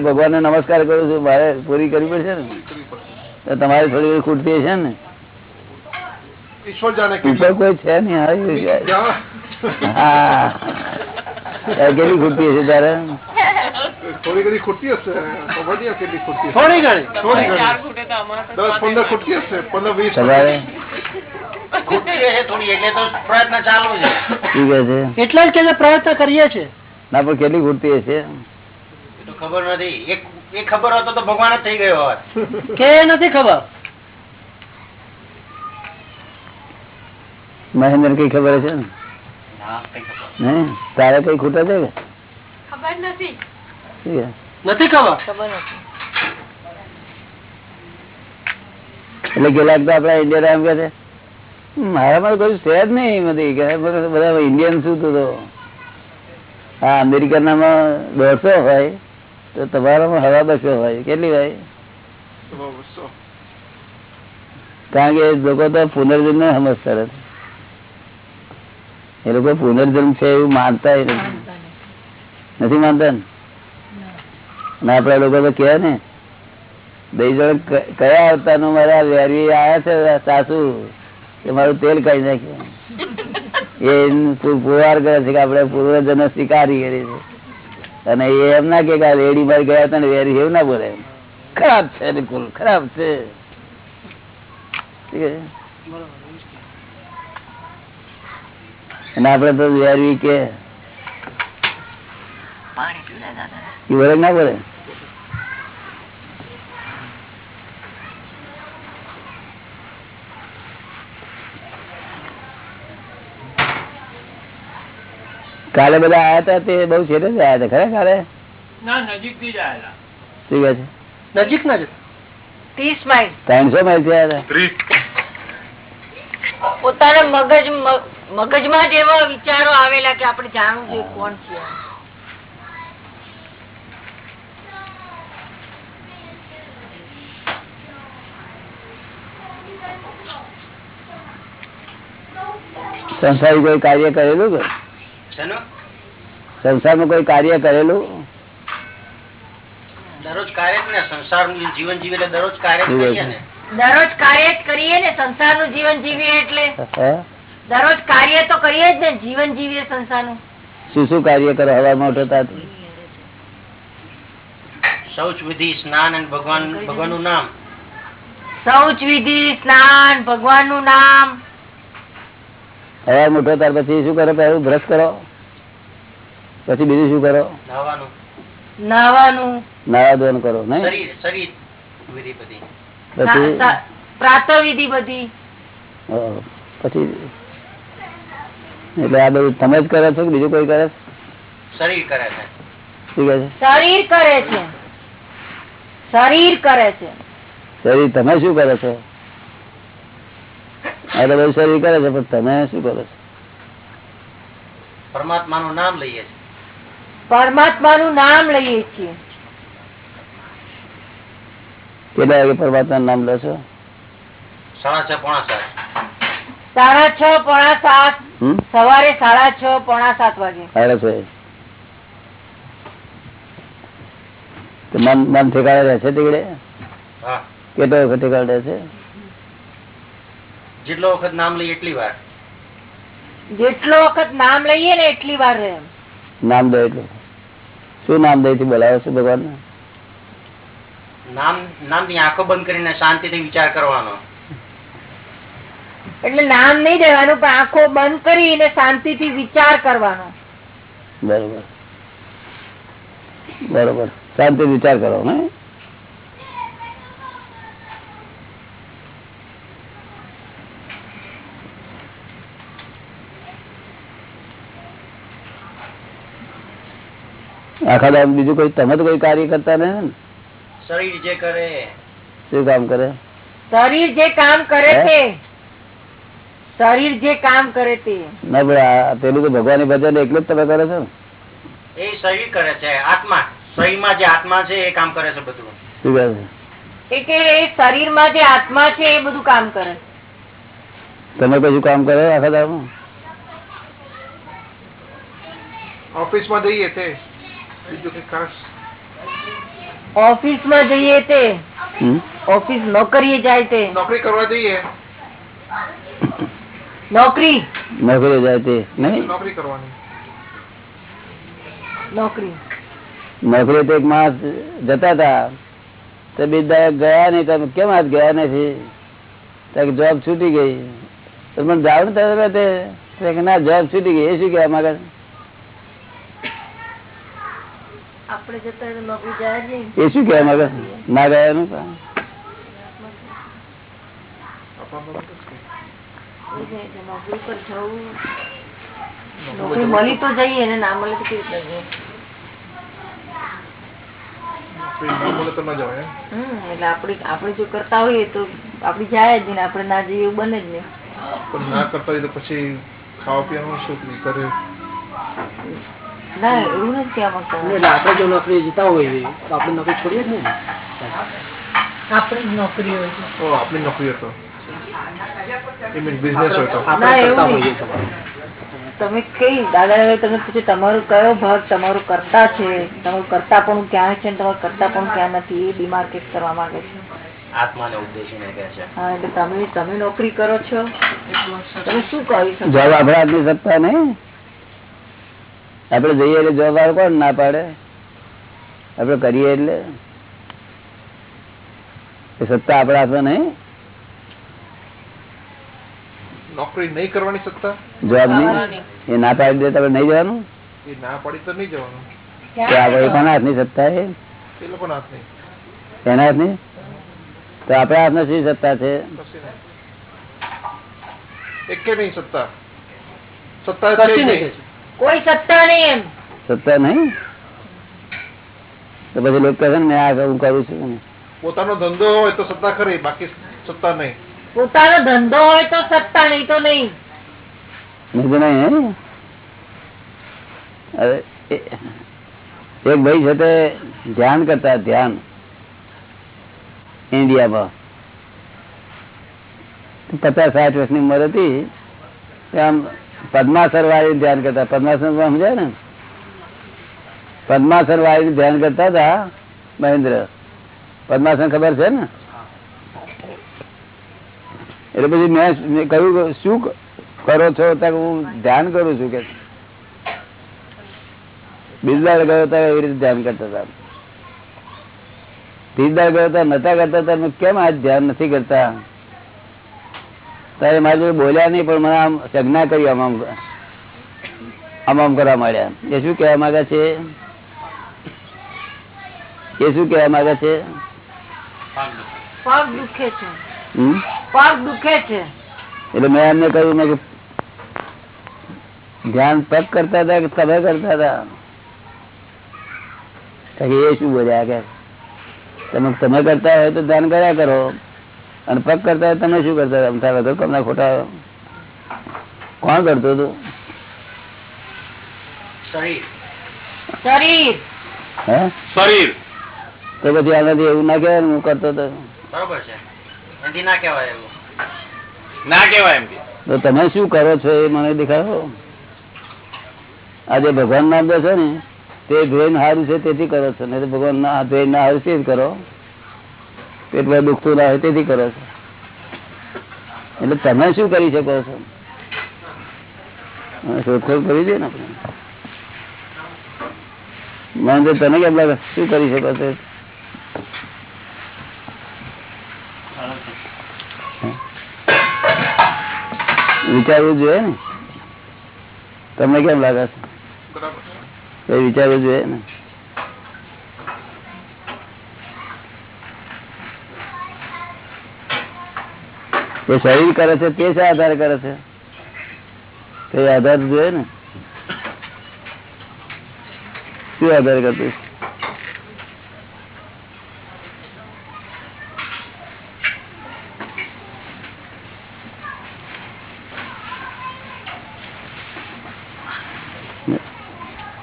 ભગવાન નમસ્કાર કરું છું મારે પૂરી કરવી પડશે ને? તમારે થોડી ખૂટતી હશે ને? ઈશ્વર ઉપર કોઈ છે જ્યાં હા કેટલી ખૂટતી હશે તારે? થોડી ઘણી ખૂટતી હશે ખબર નહીં કેટલી ખૂટતી થોડી ઘણી. થોડી ઘણી. દસ પંદર ખૂટતી હશે પંદર વીસ એટલે તો પ્રયત્ન ચાલુ છે. શું કહે છે. એટલા જ કે પ્રયત્ન કરીએ છીએ. ના પણ કેટલી ખૂટતી હશે? એ તો ખબર નથી. એ ખબર હોતો તો ભગવાન થઈ ગયો હોત. કે નથી ખબર? મહેન્દ્ર કઈ ખબર છે ને? તારે કઈ ખૂટે છે ખબર નથી. નથી ખબર? ખબર નથી. એટલે ગેલા આપડા ઇન્ડિયા એમ કે છે મારામાં કયું છે જ નહીં. બધી બધા ઇન્ડિયન શું તો હા અમેરિકાનામાં દોઢસો હોય તો તમારામાં હવા બસો હોય કેટલી હોય કારણ કે લોકો તો પુનર્જન્મ ને સમજતા એ લોકો પુનર્જન્મ છે એવું માનતા નથી. માનતા ને? આપડા લોકો તો કે ને બે જણ કયા અવતારનું મારા વેરી આયા છે સાસુ? કે મારું તેલ કાઢી નાખ્યું. એ પુવાર કરે છે કે આપડે પૂર્વજનો સ્વીકારી કરી છે. અને એ એમ ના કે રેડી મારી ગયા હતા ને વેરી એવું ના બોલે. ખરાબ છે બિલકુલ ખરાબ છે. અને આપડે તો વેરવી કે ના બોલે કાલે બધા આયા હતા તે બહુ છેટે જ આયા હતા ખરા કાલે? નજીક ના જ માઇલ. ત્રણસો માઇલથી આયા હતા પોતાના મગજ મ- મગજમાં જ એવા વિચારો આવેલા કે આપણે જાણવું જોઈએ કોણ છે. સંસારી કોઈ કાર્ય કરેલું કે? સંસારમાં કોઈ કાર્ય કરેલું? દરરોજ કાર્ય ને સંસારનું જીવન જીવે દરરોજ કાર્ય કરીએ ને. દરરોજ કાર્ય જ કરીએ ને સંસારનું જીવન જીવીએ એટલે? દરરોજ કાર્ય તો કરીએ જ ને જીવન જીવીએ સંસારનું. શું શું કાર્ય કરો? હવામાં ઉઠતા શૌચ વિધિ સ્નાન અને ભગવાનનું નામ. શૌચ વિધિ સ્નાન ભગવાનનું નામ. હવામાં મોટો ત્યાર પછી શું કરો? પહેલું બ્રશ કરો. પછી બીજું શું કરો? નાવા ધોન કરો નહીં? શરીર શરીર વિધિ બધી. પછી? પ્રાત વિધિ બધી. હા, પછી? એટલે આ બધું તમે જ કરો છો કે બીજું કોઈ કરે શરીર કરે છે? શરીર કરે છે. શરીર કરે છે. શરીર તમે શું કરો છો? આ તો બધું શરીર કરે છે પણ તમે શું કરો છો? પરમાત્માનું નામ લઈએ છીએ. પરમાત્માનું નામ લઈએ છીએ. કેટલા વાગે પરમાત્મા નામ લો છો સાડા છ પોણા સાત. સાડા છ પોણા સાત. સવારે સાડા છ પોણા સાત વાગે. સાડા છે. મન મન ઠેકાણે રહે છે તીકડે? હા. કેટલો વખત ઠેકાણે રહે છે જેટલો વખત નામ લઈએ એટલી વાર. જેટલો વખત નામ લઈએ ને એટલી વાર નામ દો એટલું. શું નામ દઈ થી બોલાવે છે ભગવાન નામ નામની આંખો બંધ કરીને શાંતિથી વિચાર કરવાનો. એટલે નામ નહીં દેવાનું પણ આંખો બંધ કરીને શાંતિથી વિચાર કરવાનો. બરોબર. બરોબર. શાંતિ વિચાર કરો ને આખા દાદા બીજું કોઈ તમે તો કોઈ કાર્ય કરતા ને. શરીર જે કરે. શું કામ કરે? શરીર જે કામ કરે છે શરીર જે કામ કરે તે. ના ભાઈ પેલું તો ભગવાન ભજન એકલું જ તમે કરો છો એ શરીર કરે છે આત્મા. શરીરમાં જે આત્મા છે એ કામ કરે છે બધું. શું કહે છે? એ શરીરમાં જે આત્મા છે એ બધું કામ કરે. તમે કશું કામ કરે આખા દામ ઓફિસમાં જઈએ તે. ઓફિસમાં જઈએ તે. ઓફિસ નોકરીએ જાય તે. નોકરી કરવા જઈએ? નોકરી. નોકરી જાય તે. નહીં? નોકરી કરવાની? નોકરી. નોકરી તો એક માસ જતા હતા. તો બીજા ગયા નહીં તમે કેમ આજ ગયા નથી? જોબ છૂટી ગઈ. તો મને જાવ ને ના જોબ છૂટી ગઈ. એ શું કહેવા માંગે છે? આપણે જતા હોય તો નોકરી જાય જ નહીં એ શું કહેવા માંગે ના ગયા. આપણા મળી તો જઈએ ને ના મળે તો કેવી જઈએ? ના મળે તો ના. હમ એટલે આપણે આપણે જો કરતા હોઈએ તો આપડે જાય જ ને આપડે ના જઈએ એવું બને જ નહીં પણ ના કરતા હોય તો પછી ખાવા પીવાનું શું કરીએ? ના એવું નથી કહેવા માંગતા એટલે આપણે જો નોકરી જતા હોઈએ તો આપણે નોકરી છોડીએ જ નહીં. આપણી નોકરી હોય આપણી નોકરી હતો તમારે. તમે કઈ દાદા તમે પૂછ્યું તમારું કયો ભાગ તમારું કરતા છે? તમારું કરતા પણ ક્યાં છે ને તમારું કરતા પણ ક્યાં નથી? એ ડિમાર્કેટ કરવા માંગે છે. આત્માને ઉદ્દેશીને કહે છે. હા એટલે તમે તમે નોકરી કરો છો? તમે શું કરી શકો? જોબ આપણા સત્તા નહીં આપણે જઈએ એટલે જવાબ વાળો કોણ? ના પાડે. આપડે કરીએ એટલે. સત્તા આપડા હાથમાં નહીં. નોકરી નહીં કરવાની સત્તા? જોબ નહીં. એ ના પાડી દે તો આપણે નહીં જવાનું? એ ના પાડી તો નહીં જવાનું. તો કોના હાથની સત્તા છે? હાથ નહીં એના હાથની? તો આપણા હાથમાં શી સત્તા છે? એક નહીં. સત્તા. કોઈ સત્તા નહીં એમ. સત્તા નહીં? તો પછી લોકો કહે ને આ હું કરું છું. પોતાનો ધંધો હોય તો સત્તા ખરી બાકી સત્તા નહીં. પોતાનો ધંધો હોય તો સત્તા નહીં તો નહીં? અરે એક ભાઈ છે તે ધ્યાન કરતા ધ્યાન. ઇન્ડિયામાં. પચાસ સાઠ વર્ષની ઉંમર હતી. આમ પદ્માસર વાળી ધ્યાન કરતા. પદ્માસર સમજાય ને? પદ્માસર વાળી ધ્યાન કરતા હતા મહેન્દ્ર. પદ્માસન ખબર છે ને? એટલે પછી મેં કહ્યું શું કરો છો? ત્યાં હું ધ્યાન કરું છું કે બીજદાર ગયો હતા એવી રીતે ધ્યાન કરતા હતા. ત્રીજદાર ગયો હતા નતા કરતા હતા કેમ આજ ધ્યાન નથી કરતા? તારે મારી જોડે બોલ્યા નહીં પણ મને આમ સંજ્ઞા કરી આમ આમ આમ આમ કરવા માંડ્યા એ શું કહેવા માંગે છે? એ શું કહેવા માંગે છે? એટલે મેં એમને કહ્યું મેં કે ધ્યાન પગ કરતા હતા કે તમે કરતા હતા? એ શું બોલ્યા કે તમે તમે કરતા હોય તો ધ્યાન કર્યા કરો. અને પગ કરતા તમે શું કરતા હતા? અમથા વગર કમના ખોટા કોણ કરતો હતો? શરીર. શરીર. હે? શરીર. તો પછી આનાથી એવું ના કહેવાય હું કરતો હતો બરોબર છે. ના કહેવાય એવું. ના કેવાય એમ તો તમે શું કરો છો એ મને દેખાડો. આજે ભગવાન નામ દે છે ને તે ધ્યેય સારું છે તેથી કરો છો. નહીં ભગવાન ના ધ્યેય ના સારું છે કરો. પેટમાં દુખતું ના હોય તેથી કરો છો. એટલે તમે શું કરી શકો છો? શોધખોળ કરી દે ને આપણે. મને તો તને કેમ લાગે? શું કરી શકો છો? વિચારવું જોઈએ ને? તમને કેમ લાગે છે? વિચારવું જોઈએ ને? એ શરીર કરે છે તે શા કરે છે? તે આધાર જોઈએ ને. શું આધાર કરતું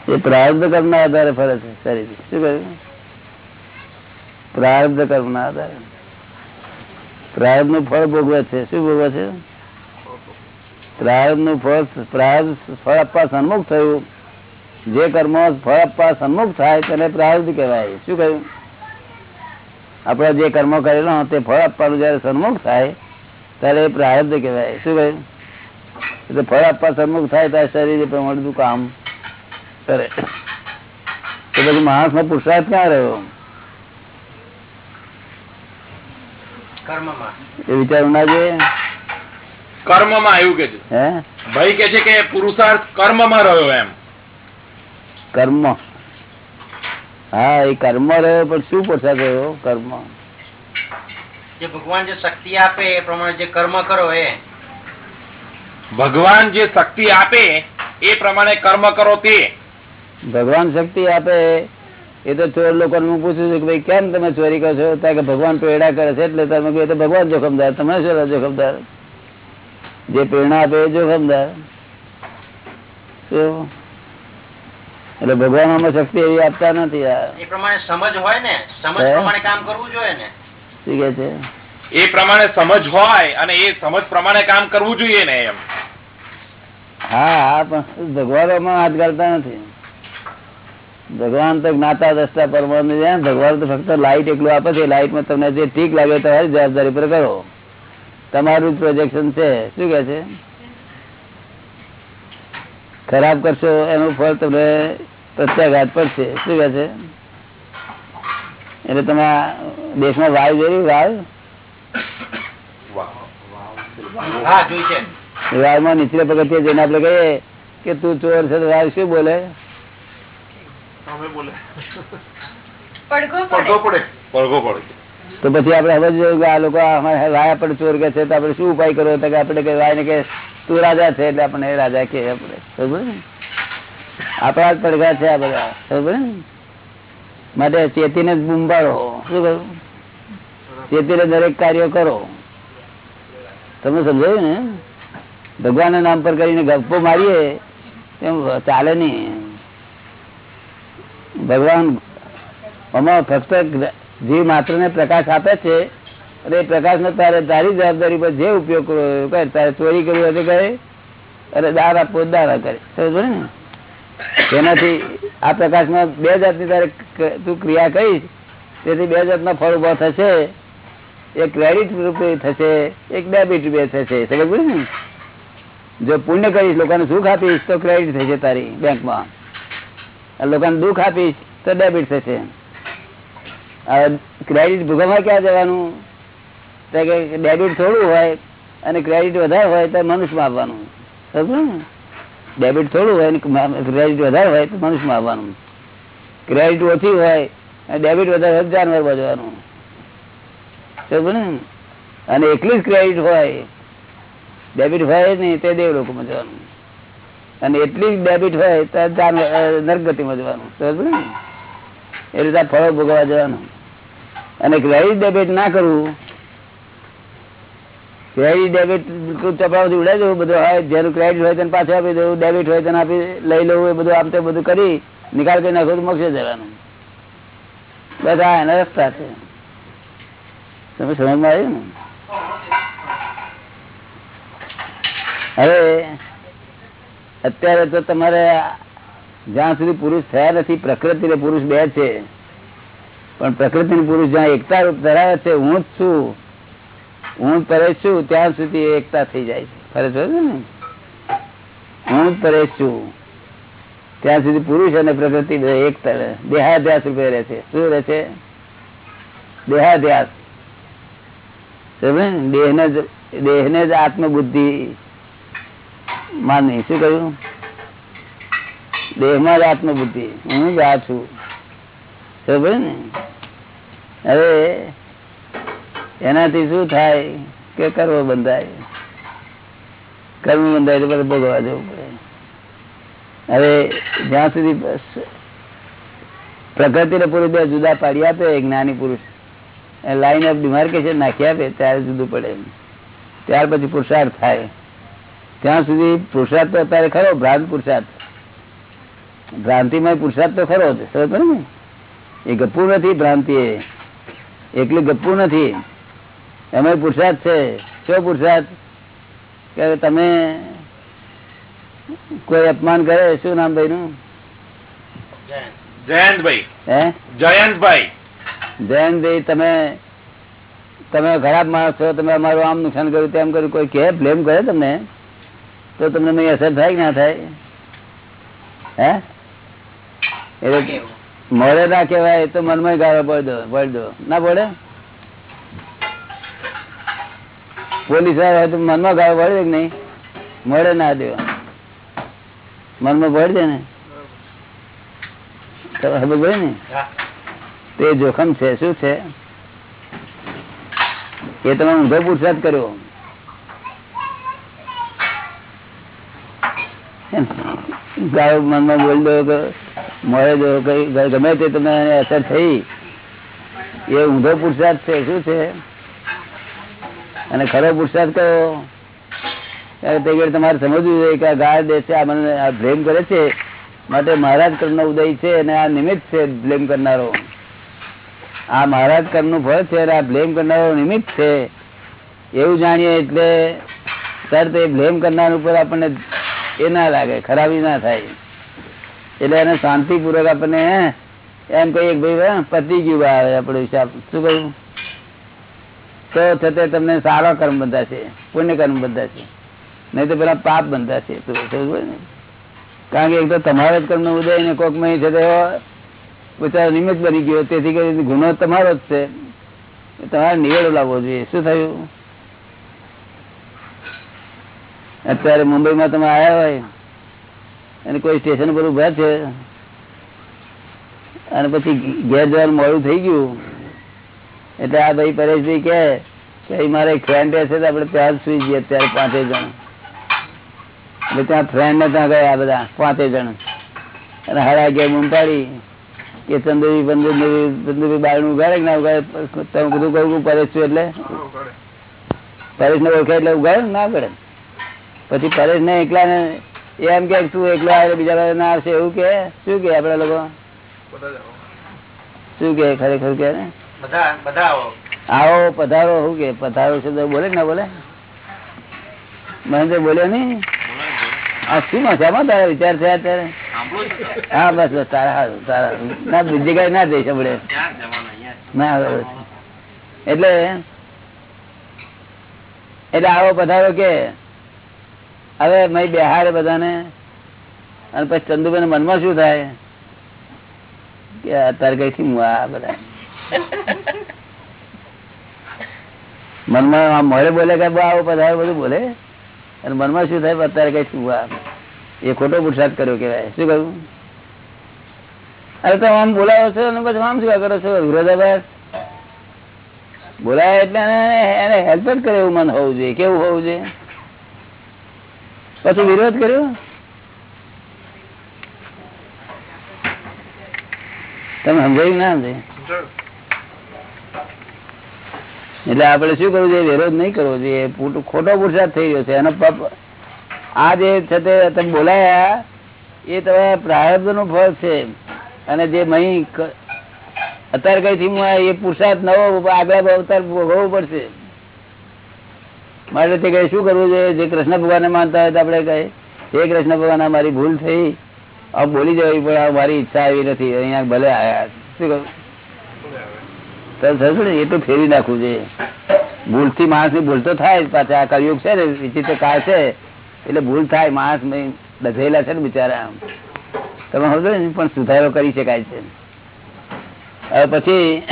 એ પ્રારબ્ધ કર્મ ના આધારે ફરે છે શરીર શું કહ્યું? પ્રારબ્ધ કર્મ ના આધારે. પ્રારબ્ધનું ફળ ભોગવે છે. શું ભોગવે છે? પ્રારબ્ધનું ફળ પ્રાર્થ ફળ આપવા સન્મુખ થયું. જે કર્મો ફળ આપવા સન્મુખ થાય તેને પ્રાર્થ કહેવાય. શું કહ્યું? આપણે જે કર્મો કરેલો તે ફળ આપવાનું જયારે સન્મુખ થાય, ત્યારે એ પ્રારબ્ધ કહેવાય. શું કહ્યું? એટલે ફળ આપવા સન્મુખ થાય ત્યારે શરીર એ પ્રમાણે કામ કરે. તો પછી માણસ નો પુરુષાર્થ ક્યાં રહ્યો કર્મમાં એ વિચારવું ના જોઈએ. કર્મમાં એવું કે છે. ભાઈ કે છે કે પુરુષાર્થ કર્મમાં રહ્યો એમ. કર્મ. હા એ કર્મ રહ્યો પણ શું પુરુષાર્થ રહ્યો? કર્મ. જે ભગવાન જે શક્તિ આપે એ પ્રમાણે જે કર્મ કરો એ. ભગવાન જે શક્તિ આપે એ પ્રમાણે કર્મ કરો તે. ભગવાન શક્તિ આપે એ તો ચોર લોકો હું પૂછું છું કે ભાઈ કેમ તમે ચોરી કરો છો? ત્યાં કે ભગવાન પ્રેરણા કરે છે એટલે તમે કહો તો ભગવાન જોખમદાર તમે શું જોખમદાર. જે પ્રેરણા આપે એ જોખમદાર. એટલે ભગવાન આમાં શક્તિ એવી આપતા નથી આ. એ પ્રમાણે સમજ હોય ને સમજ પ્રમાણે કામ કરવું જોઈએ ને. શું કે છે? એ પ્રમાણે સમજ હોય અને એ સમજ પ્રમાણે કામ કરવું જોઈએ ને એમ. હા હા પણ ભગવાનોમાં હાથ ગાળતા નથી. ભગવાન તો જ્ઞાતા દસતા પરમાણુ ભગવાન તો ફક્ત લાઈટ એકલું આપે છે. લાઈટમાં તમને જે ઠીક લાગે તમારી જવાબદારી પર કરો. તમારું પ્રોજેક્શન છે. શું કે છે? ખરાબ કરશો એનું ફળ તમને પ્રત્યાઘાત પડશે શું કે છે? એટલે તમે દેશમાં વાયુ જોયું વાયુ? માં વાયુમાં નીચલે પગથિયે જઈને આપણે કહીએ કે તું ચોર છે વાયુ શું બોલે અમે બોલે પડઘો પડઘો પડે પડઘો પડે તો પછી આપડે હવે આ લોકો વાયા પણ ચોર કે છે તો આપડે શું ઉપાય કરવો? તો કે આપણે કે વાય ને કે તું રાજા છે એટલે આપણે રાજા કે આપડે બરોબર ને? આપણા જ પડઘા છે આ બધા. બરોબર ને? માટે ચેતીને જ બુંબાડો શું કરું ચેતીને દરેક કાર્ય કરો. તમે સમજાયું ને? ભગવાનના નામ પર કરીને ગપ્પો મારીએ એમ ચાલે નહીં. ભગવાન ફક્ત જીવ માત્ર ને પ્રકાશ આપે છે. અને એ પ્રકાશ ને તારે તારી જવાબદારી પર જે ઉપયોગ કરવો કરે. તારે ચોરી કરવી હોય તો કરે. અને દાર આપવો દાર કરે. સમજ ને? તેનાથી આ પ્રકાશમાં બે જાતની તારે તું ક્રિયા કરીશ. તેથી બે જાતના ફળ ઊભા થશે. એક ક્રેડિટ રૂપે થશે, એક ડેબિટ રૂપે થશે. સમજ ને? જો પુણ્ય કરીશ, લોકોને સુખ આપીશ, તો ક્રેડિટ થશે તારી બેંકમાં લોકોને દુઃખ આપીશ તો ડેબિટ થશે. ક્રેડિટ ભૂગવવા ક્યાં જવાનું? ડેબિટ થોડું હોય અને ક્રેડિટ વધારે હોય તો મનુષ્યમાં આવવાનું. સમજો ને? ડેબિટ થોડું હોય અને ક્રેડિટ વધારે હોય તો મનુષ્યમાં આવવાનું. ક્રેડિટ ઓછી હોય અને ડેબિટ વધારે હોય જાનવર બજવાનું સમજો ને? અને એકલી જ ક્રેડિટ હોય ડેબિટ હોય નહીં, તે દેવ લોકોમાં જવાનું. અને એટલી ડેબિટ હોય તો નરગતિમાં જવાનું સમજ ને? એ રીતે ફળો ભોગવવા જવાનું. અને ક્રેડિટ ડેબિટ ના કરવું ક્રેડિટ ડેબિટ ચપડાવથી ઉડાઈ દેવું બધું હોય, જેનું ક્રેડિટ હોય તેને પાછું આપી દેવું ડેબિટ હોય તેને આપી, લઈ લેવું એ બધું આમ તે બધું કરી, નિકાલ કરી નાખવું મોક્ષે જવાનું. બધા એના રસ્તા છે. તમે સમજમાં આવ્યું ને? હવે અત્યારે તો તમારે જ્યાં સુધી પુરુષ થયા નથી પ્રકૃતિ ને પુરુષ બે છે. પણ પ્રકૃતિ ને પુરુષ જ્યાં એકતા રૂપ ધરાવે છે, હું જ છું. હું પરેશ છું, ત્યાં સુધી એકતા થઈ જાય છે. ફરજ હોય ને? હું પરેશ છું. ત્યાં સુધી પુરુષ અને પ્રકૃતિ એકતા દેહાધ્યાસ રૂપે રહે છે. શું રહે છે? દેહાધ્યાસ. દેહ ને? જ દેહને જ આત્મબુદ્ધિ માનવી શું કહ્યું દેહમાં જ આત્મબુદ્ધિ. હું જ આ છું. સમજ્યો ને? હવે એનાથી શું થાય કે કર્મ બંધાય? કર્મ બંધાય તો પછી ભોગવા જવું પડે. હવે જ્યાં સુધી બસ પૂરું બે જુદા પાડી આપે જ્ઞાની પુરુષ. લાઈન ઓફ ડિમાર્કેશન નાખી આપે, ત્યારે જુદું પડે ત્યાર પછી પુરુષાર્થ થાય. ત્યાં સુધી પુરુષાર્થ તો અત્યારે ખરો ભ્રાંત પુરુષાર્થ. ભ્રાંતિમય પુરુષાર્થ તો ખરો સમજ ને? એ ગપ્પુ નથી ભ્રાંતિ એકલું ગપ્પુ નથી. એમાં પુરુષાર્થ છે. શું પુરુષાર્થ? કે તમે કોઈ અપમાન કરે શું નામ ભાઈ નું જયંતભાઈ. હે? જયંતભાઈ. જયંતભાઈ તમે તમે ખરાબ માણસ છો તમે અમારું આમ નુકસાન કર્યું તેમ કર્યું કોઈ કે બ્લેમ કરે તમને? તો તમને અસર થાય ના થાય? હે? એટલે મળે ના કહેવાય તો મનમાં ગાળો પડ દો પડ દો. ના પડે? પોલીસવાળા હોય તો મનમાં ગાળો પડે કે નહીં? મળે ના દેવા મનમાં પડ દે ને? ખબર પડે ને? તે જોખમ છે શું છે? એ તમે ઊંધો પુરસાદ કર્યો. ગાયો મનમાં બોલી દો કે, મળે દો કઈ, ગમે તે તમે એને અસર થઈ. એ ઊંધો પુરસાદ છે, શું છે? અને ખરો પુરસાદ કયો? તે તમારે સમજવું જોઈએ કે આ ગાય દે છે, આ મને આ કરે છે. માટે મહારાજ કર્મનો ઉદય છે અને આ નિમિત્ત છે બ્લેમ કરનારો. આ મહારાજ કર્મનું ફળ છે અને આ બ્લેમ કરનારો નિમિત્ત છે. એવું જાણીએ એટલે તરત એ બ્લેમ કરનાર ઉપર આપણને એ ના લાગે, ખરાબી ના થાય. એટલે એને શાંતિપૂર્વક આપણને એમ કહીએ ભાઈ પતી ગયું આવે આપણો હિસાબ શું કહ્યું? તો છતાં તમને સારા કર્મ બંધાશે, પુણ્ય કર્મ બંધાશે. નહીં તો પેલા પાપ બંધાશે. છે કારણ કે એક તો તમારો જ કર્મ ઉદય ને કોક મહી છે બિચારો નિમિત્ત બની ગયો. તેથી કરીને ગુનો તમારો જ છે. તમારે નિવેડો લાવવો જોઈએ. શું થયું? અત્યારે મુંબઈમાં તમે આવ્યા હોય અને કોઈ સ્ટેશન પર ઊભા છે અને પછી ઘેર જવાનું મોડું થઈ ગયું એટલે આ ભાઈ પરેશભાઈ કે કે મારે એક ફ્રેન્ડ રહેશે તો આપણે ત્યાં સુઈ જઈએ અત્યારે પાંચે જણ. એટલે ત્યાં ફ્રેન્ડ ને ત્યાં ગયા બધા પાંચે જણ. અને હરા ગયા બૂમ પાડી કે બંદુભાઈ પંદુરી પંદુરી બારણું ઉગાડે કે ના ઉગાડે? તમે બધું કહું પરેશ છું એટલે? પરેશ ને ઓળખે એટલે ઉગાડે ના ઉગાડે? પછી પરેશ ને એકલા ને એમ કે તું એકલો આવે બીજા બધા ના આવશે એવું કે? શું કે આપડા લોકો. શું કે ખરેખર કે આવો. પધારો શું કે? પધારો શબ્દ બોલે ના બોલે? મહેન્દ્ર બોલ્યો નઈ આ શું મજામાં તારા વિચાર થયા અત્યારે? હા બસ બસ તારા ના બીજી જગ્યાએ ના જઈ સાંભળે. ના એટલે એટલે આવો પધારો કે? હવે મય બેહાડે બધાને. અને પછી ચંદુભાઈ મનમાં શું થાય? કે અત્યારે કઈ થી આ બધા. મનમાં મોડે બોલે કે આવો પધારો, બધું બોલે. અને મનમાં શું થાય? અત્યારે કઈ આ એ ખોટો પુરસાદ કર્યો કેવાય શું કહ્યું? અરે તો આમ બોલાવો છો અને પછી આમ શું કરો છો? વિરોધાભાસ? બોલાય એટલે એને હેલ્પ જ કરે એવું મન હોવું જોઈએ. કેવું હોવું જોઈએ? પછી વિરોધ કર્યો? તમે સમજાયું ના સમજાયું? એટલે આપણે શું કરવું જોઈએ? વિરોધ નહીં કરવો જોઈએ. ખોટો પુરસાદ થઈ ગયો છે. એનો પાપ આ જે છે તે તમે બોલાયા, એ તમારા પ્રારબ્ધનું ફળ છે. અને જે મહી અત્યારે કઈ થી એ પુરસાદ નવો આગળ અવતાર ભોગવવો પડશે. માટે તે કઈ શું કરવું જોઈએ? જે કૃષ્ણ ભગવાન માનતા હોય તો આપણે કહે હે કૃષ્ણ ભગવાન મારી ભૂલ થઈ. આમ બોલી જવી પણ મારી ઈચ્છા આવી નથી. અહીંયા ભલે આયા. શું કહું? ને એટલું ફેરી નાખવું જોઈએ. ભૂલથી માણસ ભૂલ તો થાય પાછા આ કળિયુગ છે ને, વિચિત્ર કાળ છે. એટલે ભૂલ થાય, માણસ દધેલા છે ને બિચારા તમે સમજો ને, પણ સુધારો કરી શકાય છે. હવે પછી,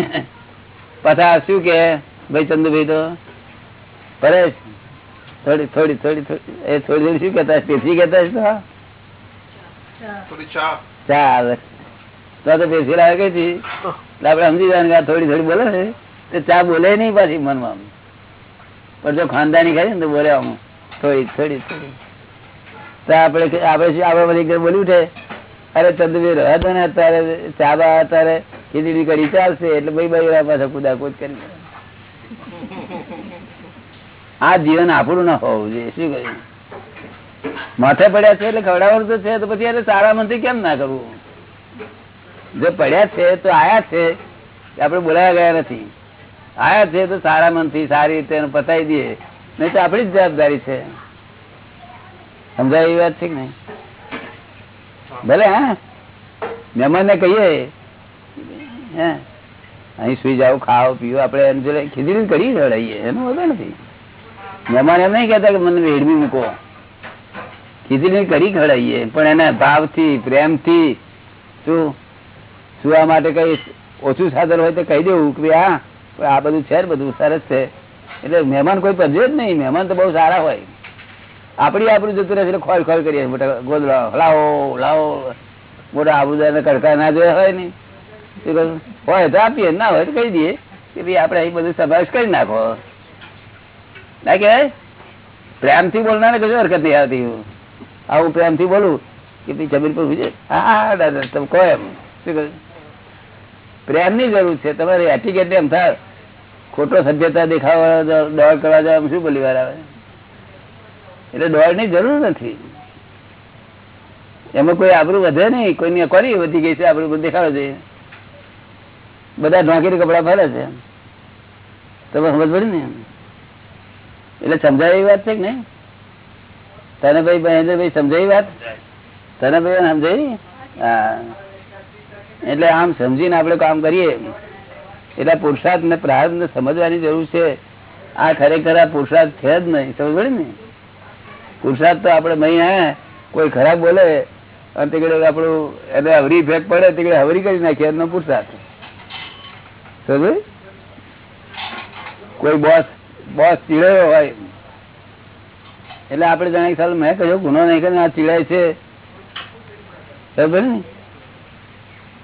પાછા શું કે? ભાઈ ચંદુભાઈ તો પરેશ થોડી થોડી થોડી થોડી. એ થોડી થોડી શું કેતા પેસી કેતા તો ચા. ચા તો તો પેસી લાવે કઈ આપડે સમજી જવાનું થોડી થોડી બોલે ને તો ચા બોલે નહીં પાછી મનમાં. પણ જો ખાનદાની ખાઈ ને તો બોલે આમ. થોડી થોડી થોડી. તો આપડે આપડે શું આપડે બધી બોલ્યું છે અરે ચંદ્રભાઈ રહ્યા તો ને અત્યારે. ચા બા અત્યારે ખીચડી કરી ચાલશે. એટલે ભાઈ ભાઈ પાછા કુદાકુદ કરી. આ જીવન આપણું ના હોવું જોઈએ. શું કહ્યું માથે પડ્યા છે એટલે ખવડાવવાનું તો છે, તો પછી એને સારા મનથી કેમ ના કરવું? જો પડ્યા છે, તો આયા છે. આપણે બોલાયા ગયા નથી. આયા છે તો સારા મનથી, સારી રીતે પતાવી દઈએ. નહીં તો આપણી જ જવાબદારી છે. સમજાય એવી વાત છે કે નહીં? ભલે, હા. મહેમાનને કહીએ. હે? અહીં સુઈ જાવ ખાઓ, પીઓ. આપણે એમ જોડે ખીચડી કરી રડાઈએ. એનો વધુ નથી. મહેમાન એમ નહીં કેતા કે મને વેડમી મૂકો. ખીચડી કરી ખડાઈએ પણ એના ભાવથી પ્રેમથી શું? સુવા માટે કઈ ઓછું સાધન હોય તો કહી દેવું કે હા આ બધું છે બધું સરસ છે. એટલે મહેમાન કોઈ પજવે જ નહીં. મહેમાન તો બહુ સારા હોય. આપડી આપણું જતું રહે એટલે ખોલ ખોલ કરીએ. મોટા ગોદડા લાવો લાવો. મોટા આબુદાર કડકા ના જોયા હોય ને. એ કહું, હોય તો આપીએ. ના હોય તો કહી દઈએ કે ભાઈ આપણે અહીં બધું સમાવેશ કરી નાખો. ના કહેવાય? પ્રેમથી બોલનાર કશું હરકત નહીં આવતી હું પ્રેમથી બોલું કે ભાઈ જમીન પર પૂછે હા દાદા તમે કહો એમ. શું કહ્યું પ્રેમની જરૂર છે. તમારે એટીકેટ એમ થાય. ખોટો સભ્યતા દેખાવા દોડ કરવા જવા શું બોલી વાર આવે? એટલે દોડની જરૂર નથી. એમાં કોઈ આબરું વધે નહીં. કોઈની કોની વધી ગઈ છે, આબરું બધું દેખાડો છે બધા ઢોંકીને કપડા ફરે છે. તમે સમજ પડી ને? એટલે સમજાય વાત છે ને તને ભાઈ ભાઈ સમજાય વાત? તને ભાઈ સમજાય હા. એટલે આમ સમજીને આપણે કામ કરીએ. એટલે પુરુષાર્થ ને પ્રાર્થ ને સમજવાની જરૂર છે. આ ખરેખર આ પુરુષાર્થ છે જ નહીં. સમજ પડે ને? પુરુષાર્થ તો આપણે મહી હે. કોઈ ખરાબ બોલે, અને તે આપણું એને હવરી ફેંક પડે તે હવરી કરી નાખીએ એનો પુરુષાર્થ. સમજ? કોઈ બોસ બોસ ચીડાયો હોય. એટલે આપડે જાણે સાલ મેં કહ્યું, ગુનો નહીં કરે, આ ચીડાય છે. બરાબર ને?